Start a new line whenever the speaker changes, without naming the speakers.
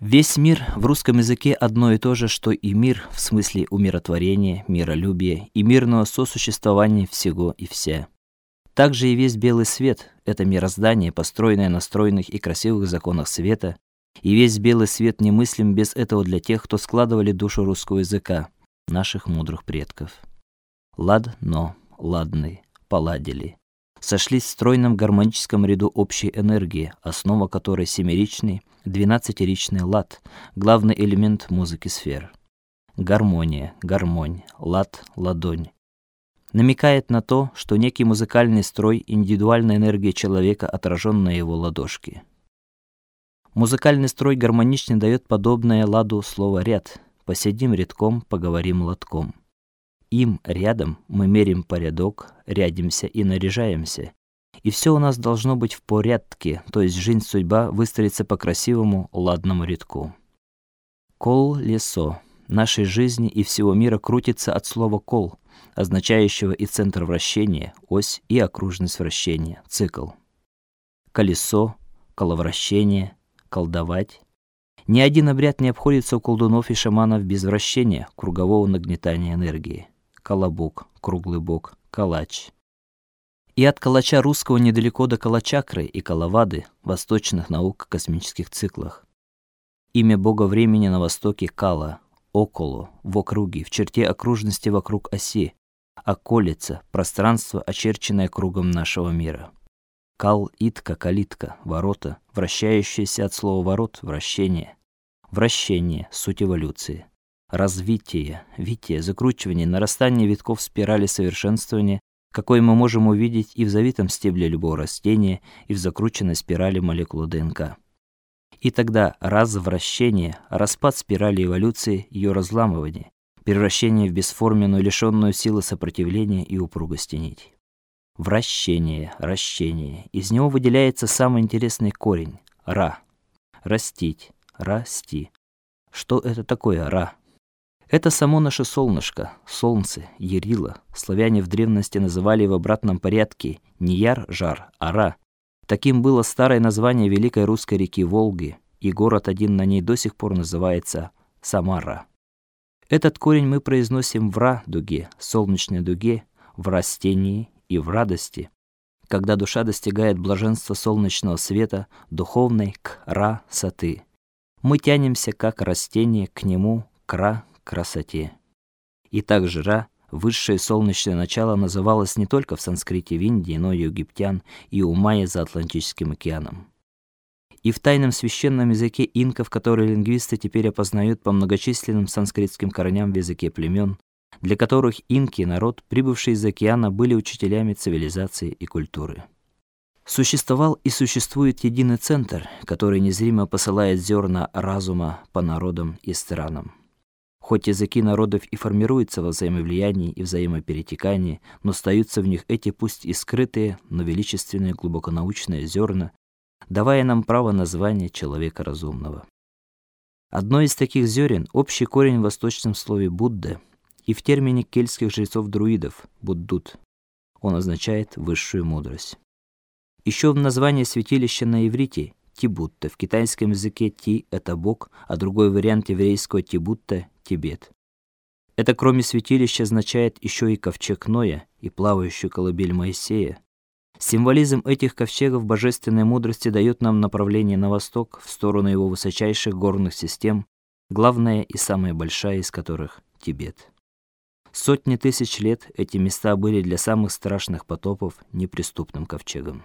Весь мир в русском языке одно и то же, что и мир в смысле умиротворения, миролюбия и мирного сосуществования всего и вся. Также и весь белый свет это мироздание, построенное на стройных и красивых законах света, и весь белый свет немыслим без этого для тех, кто складывали душу русского языка, наших мудрых предков. Ладно, ладный, поладили сошлись в стройном гармоническом ряду общей энергии, основа которой семеричный, двенадцатиричный лад, главный элемент музыки сфер. Гармония, гармонь, лад, ладонь. Намекает на то, что некий музыкальный строй индивидуальная энергия человека отражен на его ладошке. Музыкальный строй гармоничный дает подобное ладу слово ряд. Посидим рядком, поговорим латком. Им рядом мы мерим порядок, рядимся и наряжаемся. И все у нас должно быть в порядке, то есть жизнь судьба выстроится по красивому ладному рядку. Кол лесо нашей жизни и всего мира крутится от слова кол, означающего и центр вращения, ось и окружность вращения, цикл. Колесо, коловращение, колдовать. Ни один обряд не обходится у колдунов и шаманов без вращения, кругового нагнетания энергии колобок, круглый бок, калач. И от калача русского недалеко до калачакры и калавады, восточных наук космических циклах. Имя бога времени на востоке Кала, около, в округе, в черте окружности вокруг оси, околица, пространство, очерченное кругом нашего мира. Кал итка калитка, ворота, вращающиеся от слова ворот, вращение. Вращение суть эволюции развитие, витие, закручивание, нарастание витков спирали совершенствования, какое мы можем увидеть и в завитом стебле любого растения, и в закрученной спирали молекулы ДНК. И тогда развращение, распад спирали эволюции, ее разламывание, превращение в бесформенную, лишенную силы сопротивления и упругости нить. Вращение, вращение. Из него выделяется самый интересный корень ра. Растить, расти. Что это такое ра? Это само наше солнышко, солнце, Ярила. Славяне в древности называли в обратном порядке не яр, жар, а ра. Таким было старое название великой русской реки Волги, и город один на ней до сих пор называется Самара. Этот корень мы произносим в ра-дуге, солнечной дуге, в растении и в радости. Когда душа достигает блаженства солнечного света, духовной к ра-саты. Мы тянемся как растение к нему, к ра красоте. И также Ра, высшее солнечное начало, называлось не только в санскрите в Индии, но и у египтян и у майя за Атлантическим океаном. И в тайном священном языке инков, который лингвисты теперь опознают по многочисленным санскритским корням в языке племен, для которых инки народ, прибывший из океана, были учителями цивилизации и культуры. Существовал и существует единый центр, который незримо посылает зерна разума по народам и странам. Хоть языки народов и формируются во взаимовлиянии и взаимоперетекании, но остаются в них эти пусть и скрытые, но величественные глубоконаучные зерна, давая нам право названия человека разумного. Одно из таких зерен — общий корень в восточном слове Будда и в термине кельтских жрецов-друидов Буддут. Он означает высшую мудрость. Еще в названии святилища на иврите Тибутта. В китайском языке Ти это бог, а другой вариант еврейского Тибутта Тибет. Это кроме святилища означает еще и ковчег Ноя и плавающую колыбель Моисея. Символизм этих ковчегов божественной мудрости дает нам направление на восток, в сторону его высочайших горных систем, главная и самая большая из которых Тибет. Сотни тысяч лет эти места были для самых страшных потопов неприступным ковчегом.